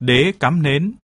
Đế cắm nến.